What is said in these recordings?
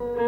Mm-hmm.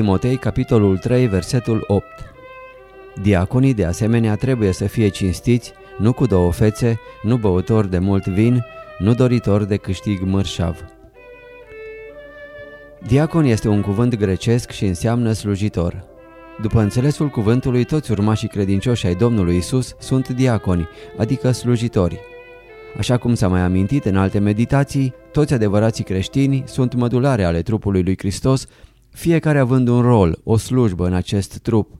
Timotei, capitolul 3, versetul 8 Diaconii de asemenea trebuie să fie cinstiți, nu cu două fețe, nu băutori de mult vin, nu doritori de câștig mărșav. Diacon este un cuvânt grecesc și înseamnă slujitor. După înțelesul cuvântului, toți urmașii credincioși ai Domnului Isus sunt diaconi, adică slujitori. Așa cum s-a mai amintit în alte meditații, toți adevărații creștini sunt mădulare ale trupului lui Hristos fiecare având un rol, o slujbă în acest trup.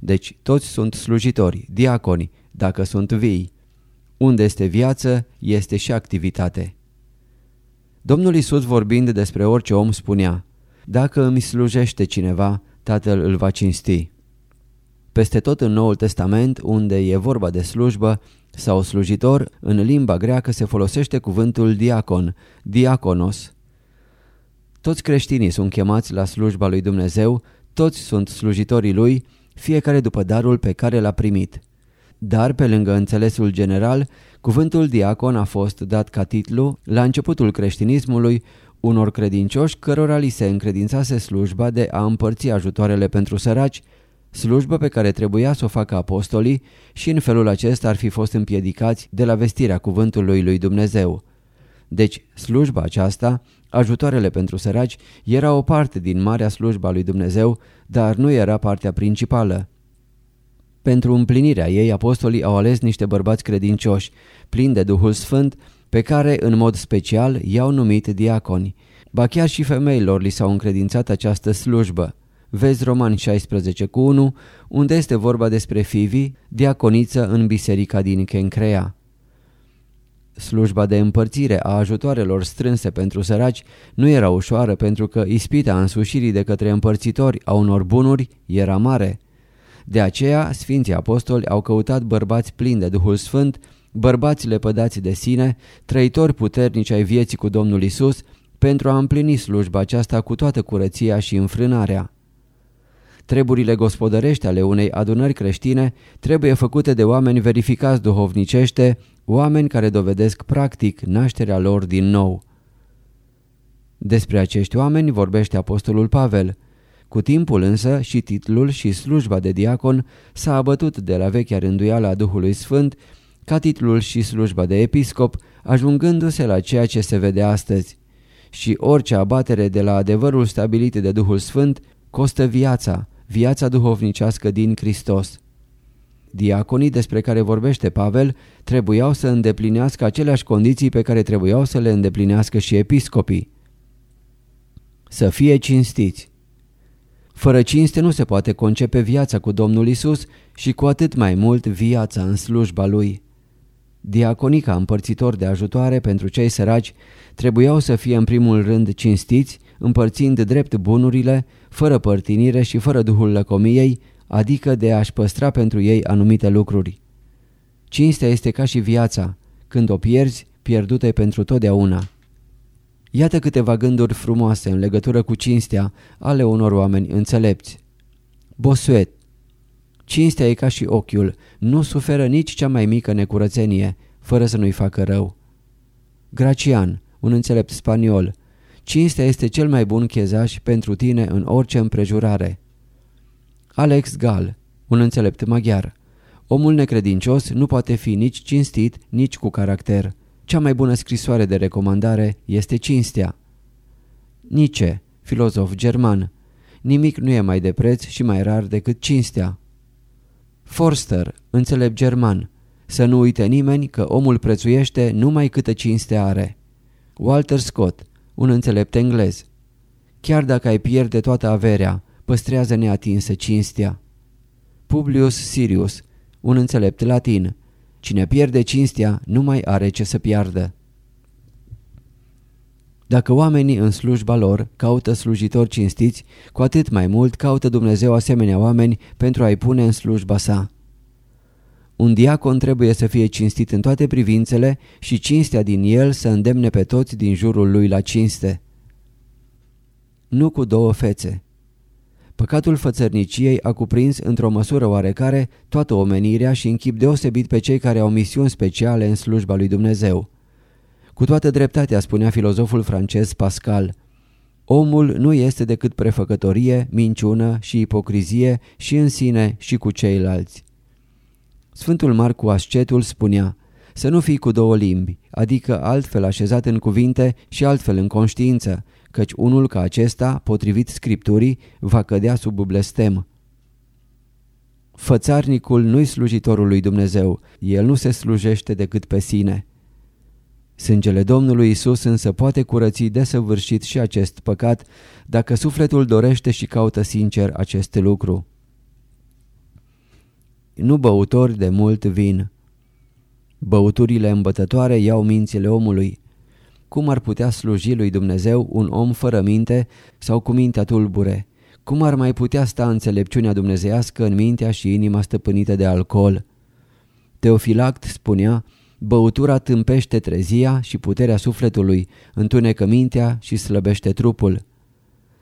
Deci toți sunt slujitori, diaconi, dacă sunt vii. Unde este viață, este și activitate. Domnul Isus vorbind despre orice om spunea, Dacă îmi slujește cineva, Tatăl îl va cinsti. Peste tot în Noul Testament, unde e vorba de slujbă sau slujitor, în limba greacă se folosește cuvântul diacon, diaconos, toți creștinii sunt chemați la slujba lui Dumnezeu, toți sunt slujitorii lui, fiecare după darul pe care l-a primit. Dar, pe lângă înțelesul general, cuvântul diacon a fost dat ca titlu, la începutul creștinismului, unor credincioși cărora li se încredințase slujba de a împărți ajutoarele pentru săraci, slujbă pe care trebuia să o facă apostolii și în felul acesta ar fi fost împiedicați de la vestirea cuvântului lui Dumnezeu. Deci, slujba aceasta Ajutoarele pentru săraci era o parte din marea slujba lui Dumnezeu, dar nu era partea principală. Pentru împlinirea ei, apostolii au ales niște bărbați credincioși, plini de Duhul Sfânt, pe care, în mod special, i-au numit diaconi. Ba chiar și femeilor li s-au încredințat această slujbă. Vezi Roman 16 cu 1, unde este vorba despre Fivi, diaconiță în biserica din Kencrea. Slujba de împărțire a ajutoarelor strânse pentru săraci nu era ușoară pentru că ispita însușirii de către împărțitori a unor bunuri era mare. De aceea, Sfinții Apostoli au căutat bărbați plini de Duhul Sfânt, bărbați lepădați de sine, trăitori puternici ai vieții cu Domnul Isus, pentru a împlini slujba aceasta cu toată curăția și înfrânarea. Treburile gospodărești ale unei adunări creștine trebuie făcute de oameni verificați duhovnicește, oameni care dovedesc practic nașterea lor din nou. Despre acești oameni vorbește Apostolul Pavel. Cu timpul însă și titlul și slujba de diacon s-a abătut de la vechea rânduială a Duhului Sfânt ca titlul și slujba de episcop, ajungându-se la ceea ce se vede astăzi. Și orice abatere de la adevărul stabilit de Duhul Sfânt costă viața, viața duhovnicească din Hristos. Diaconii despre care vorbește Pavel trebuiau să îndeplinească aceleași condiții pe care trebuiau să le îndeplinească și episcopii. Să fie cinstiți. Fără cinste nu se poate concepe viața cu Domnul Isus și cu atât mai mult viața în slujba Lui. Diaconii ca împărțitor de ajutoare pentru cei săraci trebuiau să fie în primul rând cinstiți, împărțind drept bunurile, fără părtinire și fără duhul lăcomiei, adică de a-și păstra pentru ei anumite lucruri. Cinstea este ca și viața, când o pierzi, pierdută pentru totdeauna. Iată câteva gânduri frumoase în legătură cu cinstea ale unor oameni înțelepți. Bosuet Cinstea e ca și ochiul, nu suferă nici cea mai mică necurățenie, fără să nu-i facă rău. Gracian, un înțelept spaniol Cinstea este cel mai bun chezaș pentru tine în orice împrejurare. Alex Gal, un înțelept maghiar Omul necredincios nu poate fi nici cinstit, nici cu caracter. Cea mai bună scrisoare de recomandare este cinstea. Nice, filozof german. Nimic nu e mai de preț și mai rar decât cinstea. Forster, înțelept german. Să nu uite nimeni că omul prețuiește numai câtă cinste are. Walter Scott, un înțelept englez. Chiar dacă ai pierde toată averea, păstrează neatinsă cinstea. Publius Sirius, un înțelept latin. Cine pierde cinstea nu mai are ce să piardă. Dacă oamenii în slujba lor caută slujitori cinstiți, cu atât mai mult caută Dumnezeu asemenea oameni pentru a-i pune în slujba sa. Un diacon trebuie să fie cinstit în toate privințele și cinstea din el să îndemne pe toți din jurul lui la cinste. Nu cu două fețe. Păcatul fățărniciei a cuprins într-o măsură oarecare toată omenirea și în chip deosebit pe cei care au misiuni speciale în slujba lui Dumnezeu. Cu toată dreptatea spunea filozoful francez Pascal, omul nu este decât prefăcătorie, minciună și ipocrizie și în sine și cu ceilalți. Sfântul Marcu Ascetul spunea, să nu fii cu două limbi, adică altfel așezat în cuvinte și altfel în conștiință, căci unul ca acesta, potrivit Scripturii, va cădea sub blestem. Fățarnicul nu-i slujitorul lui Dumnezeu, el nu se slujește decât pe sine. Sângele Domnului Isus însă poate curăți desăvârșit și acest păcat dacă sufletul dorește și caută sincer acest lucru. Nu băutori de mult vin. Băuturile îmbătătoare iau mințile omului. Cum ar putea sluji lui Dumnezeu un om fără minte sau cu mintea tulbure? Cum ar mai putea sta înțelepciunea dumnezeiască în mintea și inima stăpânită de alcool? Teofilact spunea, băutura tâmpește trezia și puterea sufletului, întunecă mintea și slăbește trupul.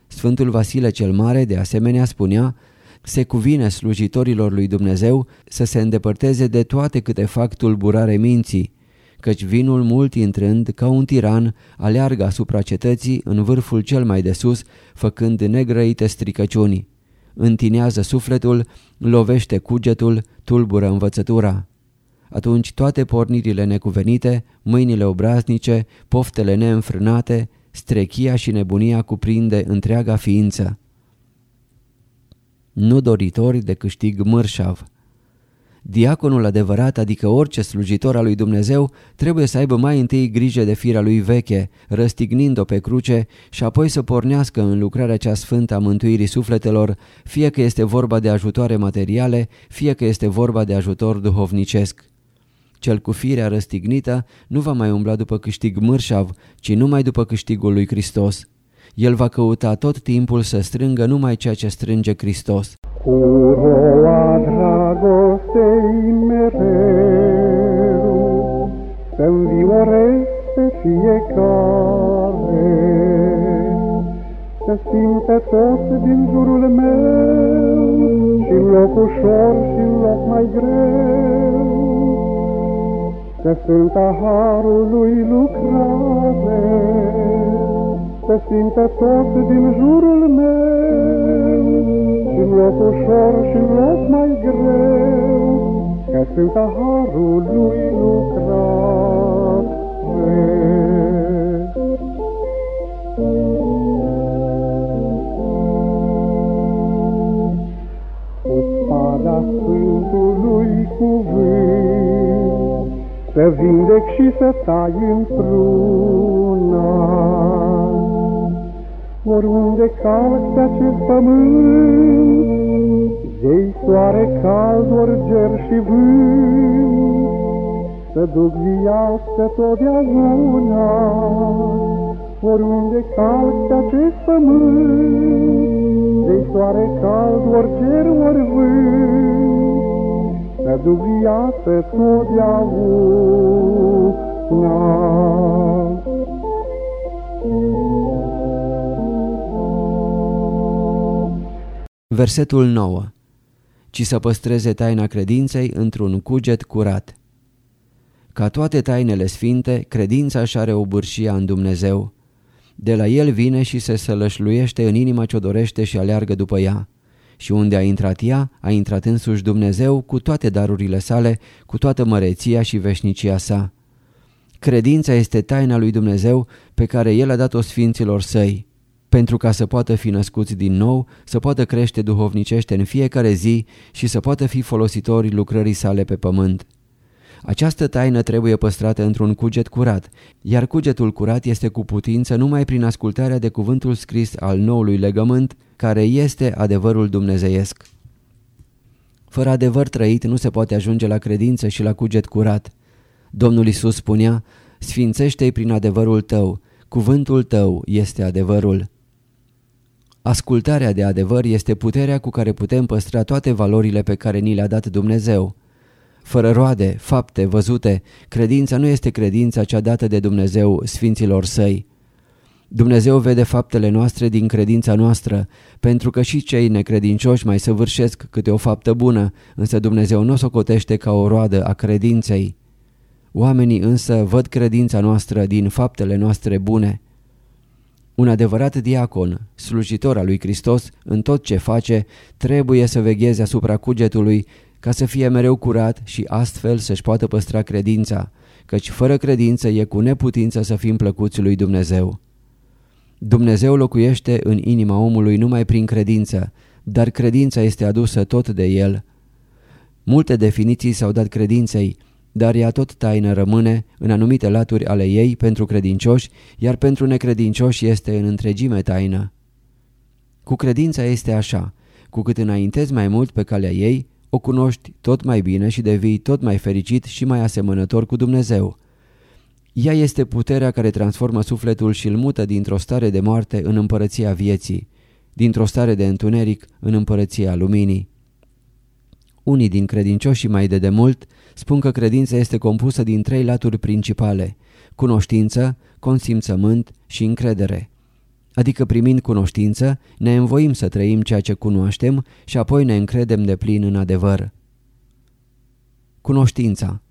Sfântul Vasile cel Mare de asemenea spunea, se cuvine slujitorilor lui Dumnezeu să se îndepărteze de toate câte fac tulburare minții, căci vinul mult intrând, ca un tiran, aleargă asupra cetății în vârful cel mai de sus, făcând negrăite stricăciuni. Întinează sufletul, lovește cugetul, tulbură învățătura. Atunci toate pornirile necuvenite, mâinile obraznice, poftele neînfrânate, strechia și nebunia cuprinde întreaga ființă. Nu doritori de câștig mărșav. Diaconul adevărat, adică orice slujitor al lui Dumnezeu, trebuie să aibă mai întâi grijă de firea lui veche, răstignind-o pe cruce și apoi să pornească în lucrarea cea sfântă a mântuirii sufletelor, fie că este vorba de ajutoare materiale, fie că este vorba de ajutor duhovnicesc. Cel cu firea răstignită nu va mai umbla după câștig mărșav, ci numai după câștigul lui Hristos. El va căuta tot timpul să strângă numai ceea ce strânge Hristos. Cu roa dragostei mereu Să-mi vioreze fiecare Să simte toți din jurul meu și loc ușor și loc mai greu Că sunt a harului lucrare Să simte toți din jurul meu în loc ușor și în loc mai greu, că sunt a harul lui lucrat. Cu spada Sfântului cuvânt, să vindec și să tai într-una, oriunde calc pe acest pământ, Zei soare cald, ori ger și vânt, Să duc viață totdeauna, oriunde calc pe acest pământ, Zei soare cald, ori ger, ori vânt, Să duc viață totdeauna. Versetul 9 Ci să păstreze taina credinței într-un cuget curat. Ca toate tainele sfinte, credința își are obârșia în Dumnezeu. De la el vine și se sălășluiește în inima ce-o dorește și aleargă după ea. Și unde a intrat ea, a intrat însuși Dumnezeu cu toate darurile sale, cu toată măreția și veșnicia sa. Credința este taina lui Dumnezeu pe care El a dat-o sfinților săi, pentru ca să poată fi născuți din nou, să poată crește duhovnicește în fiecare zi și să poată fi folositori lucrării sale pe pământ. Această taină trebuie păstrată într-un cuget curat, iar cugetul curat este cu putință numai prin ascultarea de cuvântul scris al noului legământ, care este adevărul dumnezeiesc. Fără adevăr trăit nu se poate ajunge la credință și la cuget curat. Domnul Isus spunea, Sfințește-i prin adevărul tău, cuvântul tău este adevărul. Ascultarea de adevăr este puterea cu care putem păstra toate valorile pe care ni le-a dat Dumnezeu. Fără roade, fapte văzute, credința nu este credința cea dată de Dumnezeu sfinților săi. Dumnezeu vede faptele noastre din credința noastră, pentru că și cei necredincioși mai săvârșesc câte o faptă bună, însă Dumnezeu nu o socotește ca o roadă a credinței. Oamenii însă văd credința noastră din faptele noastre bune. Un adevărat diacon, slujitor al lui Hristos, în tot ce face, trebuie să vegheze asupra cugetului ca să fie mereu curat și astfel să-și poată păstra credința, căci fără credință e cu neputință să fim plăcuți lui Dumnezeu. Dumnezeu locuiește în inima omului numai prin credință, dar credința este adusă tot de el. Multe definiții s-au dat credinței, dar ea tot taină rămâne în anumite laturi ale ei pentru credincioși, iar pentru necredincioși este în întregime taină. Cu credința este așa, cu cât înaintezi mai mult pe calea ei, o cunoști tot mai bine și devii tot mai fericit și mai asemănător cu Dumnezeu. Ea este puterea care transformă sufletul și îl mută dintr-o stare de moarte în împărăția vieții, dintr-o stare de întuneric în împărăția luminii. Unii din credincioșii mai de demult spun că credința este compusă din trei laturi principale, cunoștință, consimțământ și încredere. Adică primind cunoștință, ne învoim să trăim ceea ce cunoaștem și apoi ne încredem de plin în adevăr. Cunoștința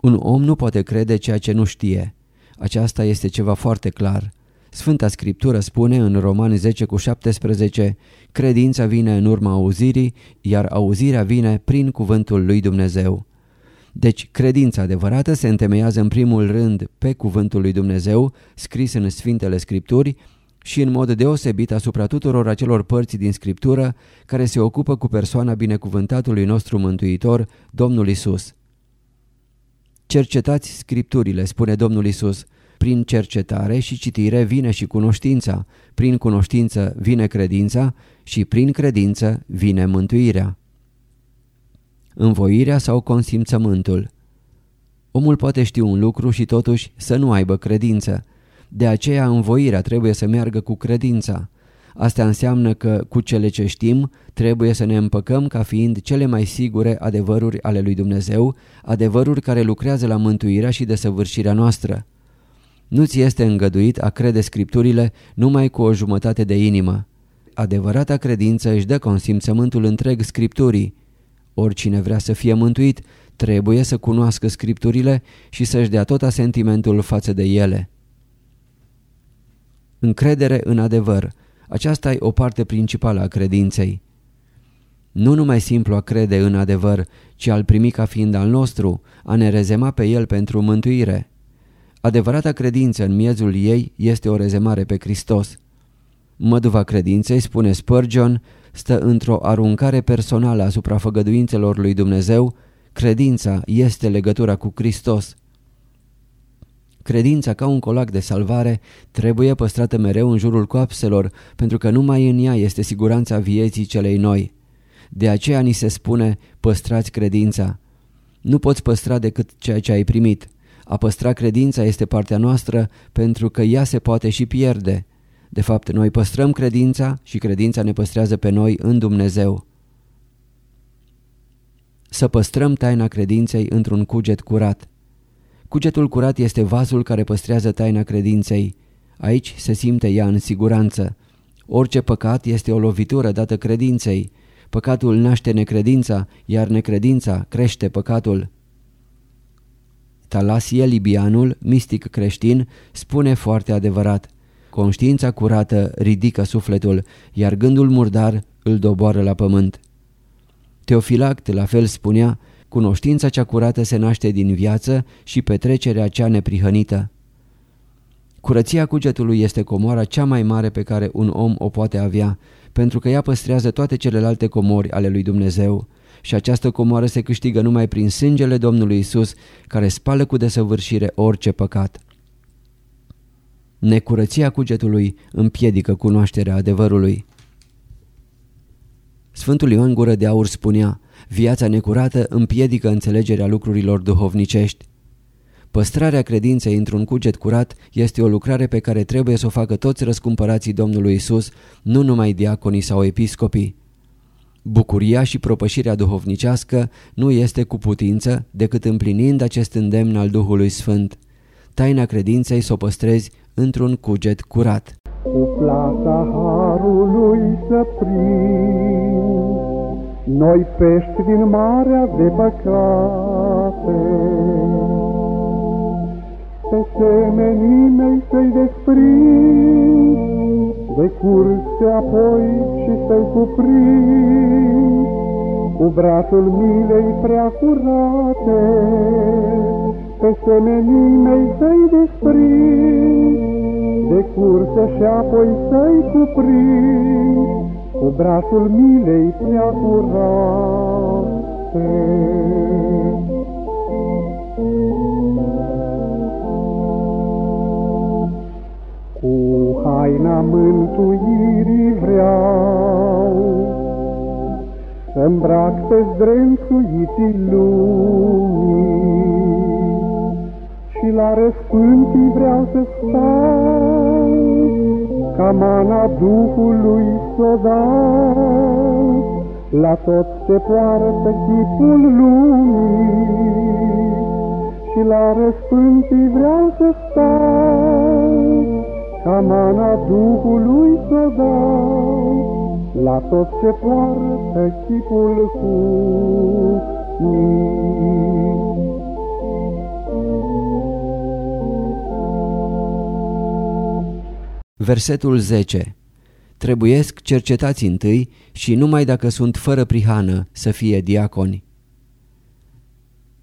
Un om nu poate crede ceea ce nu știe. Aceasta este ceva foarte clar. Sfânta Scriptură spune în Romani 10 cu 17 Credința vine în urma auzirii, iar auzirea vine prin cuvântul lui Dumnezeu. Deci credința adevărată se întemeiază în primul rând pe cuvântul lui Dumnezeu scris în Sfintele Scripturi și în mod deosebit asupra tuturor acelor părți din Scriptură care se ocupă cu persoana binecuvântatului nostru mântuitor, Domnul Isus. Cercetați Scripturile, spune Domnul Isus, prin cercetare și citire vine și cunoștința, prin cunoștință vine credința și prin credință vine mântuirea. Învoirea sau consimțământul Omul poate ști un lucru și totuși să nu aibă credință. De aceea învoirea trebuie să meargă cu credința. Asta înseamnă că cu cele ce știm trebuie să ne împăcăm ca fiind cele mai sigure adevăruri ale lui Dumnezeu, adevăruri care lucrează la mântuirea și desăvârșirea noastră. Nu ți este îngăduit a crede scripturile numai cu o jumătate de inimă. Adevărata credință își dă consimțământul întreg scripturii. Oricine vrea să fie mântuit trebuie să cunoască scripturile și să-și dea tot asentimentul față de ele. Încredere în adevăr. Aceasta e o parte principală a credinței. Nu numai simplu a crede în adevăr, ci al primi ca fiind al nostru, a ne rezema pe el pentru mântuire. Adevărata credință în miezul ei este o rezemare pe Hristos. Măduva credinței, spune Spurgeon, stă într-o aruncare personală asupra făgăduințelor lui Dumnezeu, credința este legătura cu Hristos. Credința ca un colac de salvare trebuie păstrată mereu în jurul coapselor, pentru că numai în ea este siguranța vieții celei noi. De aceea ni se spune, păstrați credința. Nu poți păstra decât ceea ce ai primit. A păstra credința este partea noastră pentru că ea se poate și pierde. De fapt, noi păstrăm credința și credința ne păstrează pe noi în Dumnezeu. Să păstrăm taina credinței într-un cuget curat. Cugetul curat este vasul care păstrează taina credinței. Aici se simte ea în siguranță. Orice păcat este o lovitură dată credinței. Păcatul naște necredința, iar necredința crește păcatul. Talasie Libianul, mistic creștin, spune foarte adevărat Conștiința curată ridică sufletul, iar gândul murdar îl doboară la pământ. Teofilact la fel spunea, cunoștința cea curată se naște din viață și petrecerea cea neprihănită. Curăția cugetului este comoara cea mai mare pe care un om o poate avea, pentru că ea păstrează toate celelalte comori ale lui Dumnezeu și această comoară se câștigă numai prin sângele Domnului Isus, care spală cu desăvârșire orice păcat. Necurăția cugetului împiedică cunoașterea adevărului. Sfântul Ioan Gură de Aur spunea, viața necurată împiedică înțelegerea lucrurilor duhovnicești. Păstrarea credinței într-un cuget curat este o lucrare pe care trebuie să o facă toți răscumpărații Domnului Isus, nu numai diaconii sau episcopii. Bucuria și propășirea duhovnicească nu este cu putință decât împlinind acest îndemn al Duhului Sfânt. Taina credinței să o păstrezi într-un cuget curat. Cu plata harului să prind Noi pești din marea de păcate Pe semenii mei să-i desprind De curse apoi și să-i cuprind. Cu brațul milei prea curate Pe semenii mei să-i desprind. De cursă și apoi să-i cuprind. Cu brațul milei prea curate. Mântuirii vreau să-mbrac pe zdrențuiții lumii, și la răspântii vreau să stau, ca mana Duhului să dau, la tot se poartă chipul lumii. Și la răspântii vreau să stau, ca mana Duhului să dau, la tot ce poartă chipul lumii. Versetul 10 Trebuiesc cercetați întâi și numai dacă sunt fără prihană să fie diaconi.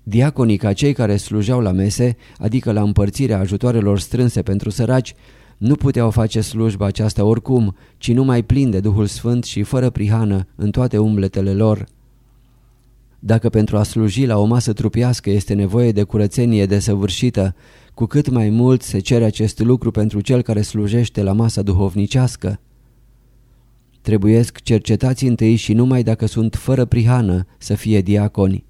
Diaconii ca cei care slujeau la mese, adică la împărțirea ajutoarelor strânse pentru săraci, nu puteau face slujba aceasta oricum, ci numai plin de Duhul Sfânt și fără prihană în toate umbletele lor. Dacă pentru a sluji la o masă trupiască este nevoie de curățenie desăvârșită, cu cât mai mult se cere acest lucru pentru cel care slujește la masa duhovnicească. Trebuiesc cercetați întâi și numai dacă sunt fără prihană să fie diaconi.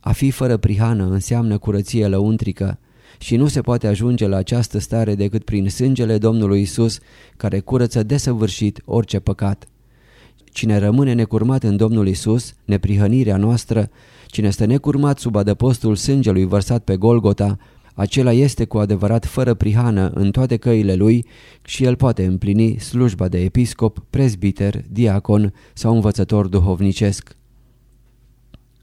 A fi fără prihană înseamnă curăție lăuntrică și nu se poate ajunge la această stare decât prin sângele Domnului Isus care curăță desăvârșit orice păcat. Cine rămâne necurmat în Domnul Isus, neprihănirea noastră, cine stă necurmat sub adăpostul sângelui vărsat pe Golgota, acela este cu adevărat fără prihană în toate căile lui și el poate împlini slujba de episcop, prezbiter, diacon sau învățător duhovnicesc.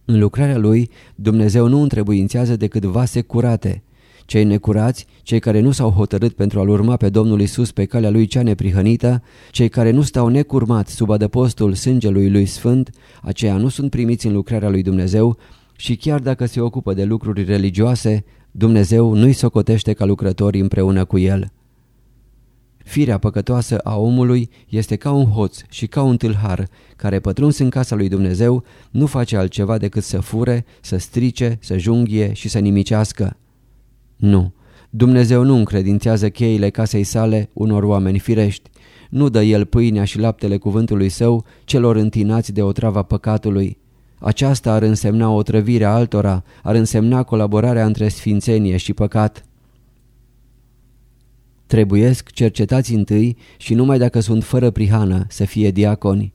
În lucrarea lui, Dumnezeu nu întrebuințează decât vase curate, cei necurați, cei care nu s-au hotărât pentru a-L urma pe Domnul Isus pe calea Lui cea neprihănită, cei care nu stau necurmați sub adăpostul sângelui Lui Sfânt, aceia nu sunt primiți în lucrarea Lui Dumnezeu și chiar dacă se ocupă de lucruri religioase, Dumnezeu nu-i socotește ca lucrători împreună cu El. Firea păcătoasă a omului este ca un hoț și ca un tâlhar care pătruns în casa lui Dumnezeu nu face altceva decât să fure, să strice, să junghie și să nimicească. Nu, Dumnezeu nu încredințează cheile casei sale unor oameni firești. Nu dă El pâinea și laptele cuvântului său celor întinați de otrava păcatului. Aceasta ar însemna o trăvire altora, ar însemna colaborarea între sfințenie și păcat. Trebuiesc cercetați întâi și numai dacă sunt fără prihană să fie diaconi.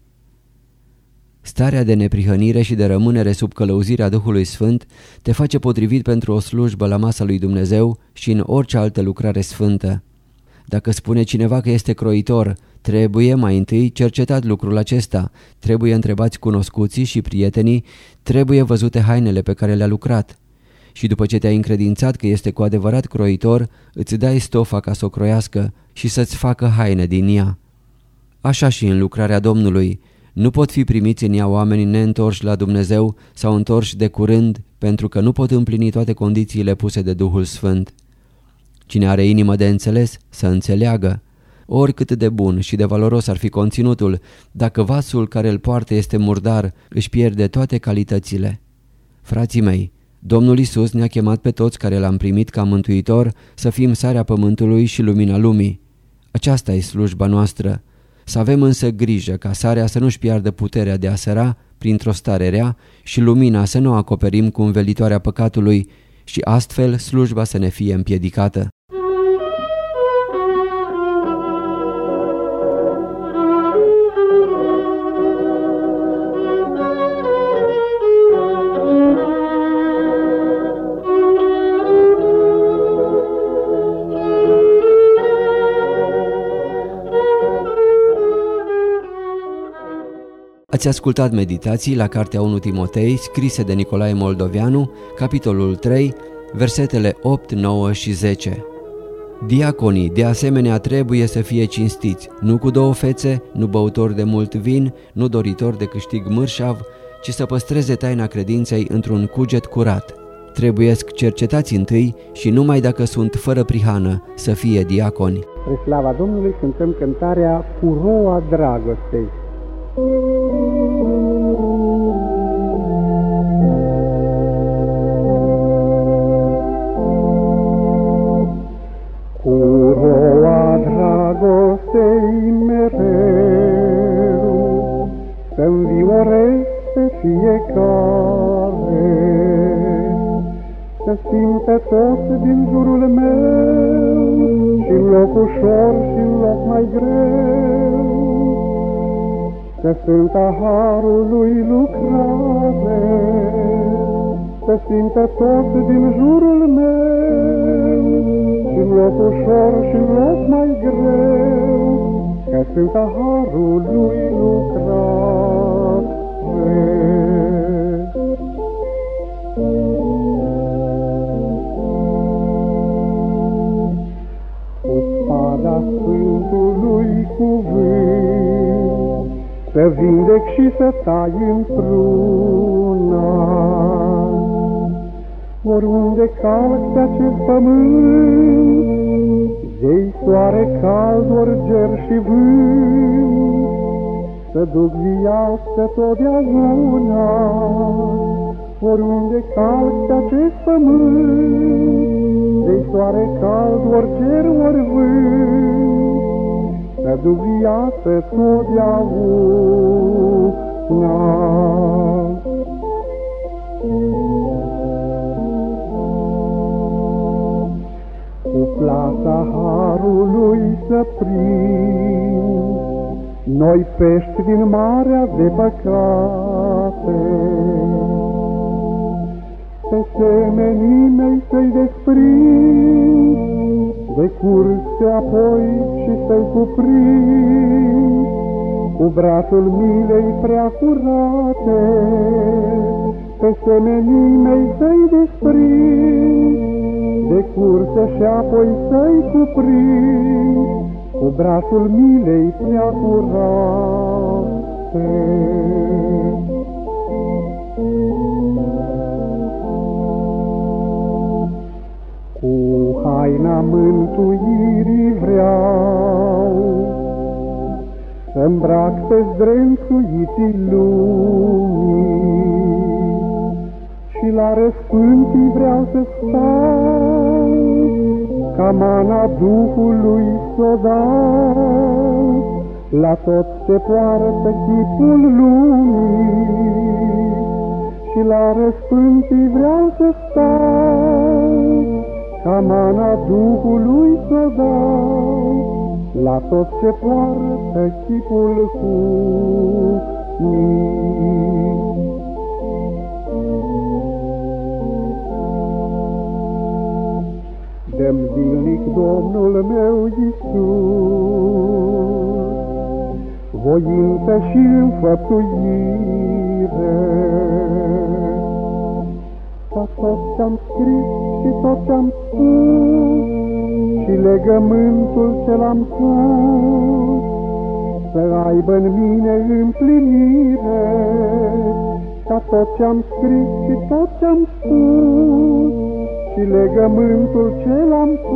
Starea de neprihănire și de rămânere sub călăuzirea Duhului Sfânt te face potrivit pentru o slujbă la masa lui Dumnezeu și în orice altă lucrare sfântă. Dacă spune cineva că este croitor, trebuie mai întâi cercetat lucrul acesta, trebuie întrebați cunoscuții și prietenii, trebuie văzute hainele pe care le-a lucrat. și după ce te-ai încredințat că este cu adevărat croitor, îți dai stofa ca să o croiască și să-ți facă haine din ea. Așa și în lucrarea Domnului, nu pot fi primiți în ea oamenii neîntorși la Dumnezeu sau întorși de curând pentru că nu pot împlini toate condițiile puse de Duhul Sfânt. Cine are inimă de înțeles, să înțeleagă. Oricât de bun și de valoros ar fi conținutul, dacă vasul care îl poartă este murdar, își pierde toate calitățile. Frații mei, Domnul Isus ne-a chemat pe toți care l-am primit ca mântuitor să fim sarea pământului și lumina lumii. Aceasta e slujba noastră. Să avem însă grijă ca sarea să nu-și piardă puterea de a săra printr-o stare rea și lumina să nu acoperim cu învelitoarea păcatului și astfel slujba să ne fie împiedicată. Ați ascultat meditații la Cartea 1 Timotei, scrise de Nicolae Moldoveanu, capitolul 3, versetele 8, 9 și 10. Diaconii, de asemenea, trebuie să fie cinstiți, nu cu două fețe, nu băutori de mult vin, nu doritori de câștig mărșav, ci să păstreze taina credinței într-un cuget curat. Trebuiesc cercetați întâi și numai dacă sunt fără prihană să fie diaconi. Spre slava Domnului cântăm cântarea Cu roa dragostei. Cu că sunt a harului lucrare, Să simte tot din jurul meu, și loc ușor și loc mai greu, Că sunt a harului lucrare. Să vindec și să tai într-una. Oriunde calc pe acest pământ, Zei soare cald, ori ger și vânt, Să duc viață totdeauna. Oriunde calc pe acest pământ, Zei soare cald, ori ger, ori vânt, să duc viață totdeauna. Cu plata harului să prind noi pești din marea de păcate, pe semenii mei să-i desprind, de curse apoi și să-i cuprind cu brațul milei prea curate, pe semenii mei să-i desprind, de curse și apoi să-i cuprind cu brațul milei prea curate. Să-mbrac pe zdrențuiții lumii, Și la răspântii vreau să stau, Ca mana Duhului s-o dau, La tot se poartă chipul lumii, Și la răspântii vreau să stau, ca mana Duhului să dau la tot ce poartă chipul cu Dăm zilnic Domnul meu Iisus, voință și înfăptuire, ca tot ce-am scris și tot ce-am spus și legământul ce l-am pus să aibă în mine împlinire. Ca tot ce-am scris și tot ce-am spus și legământul ce l-am pus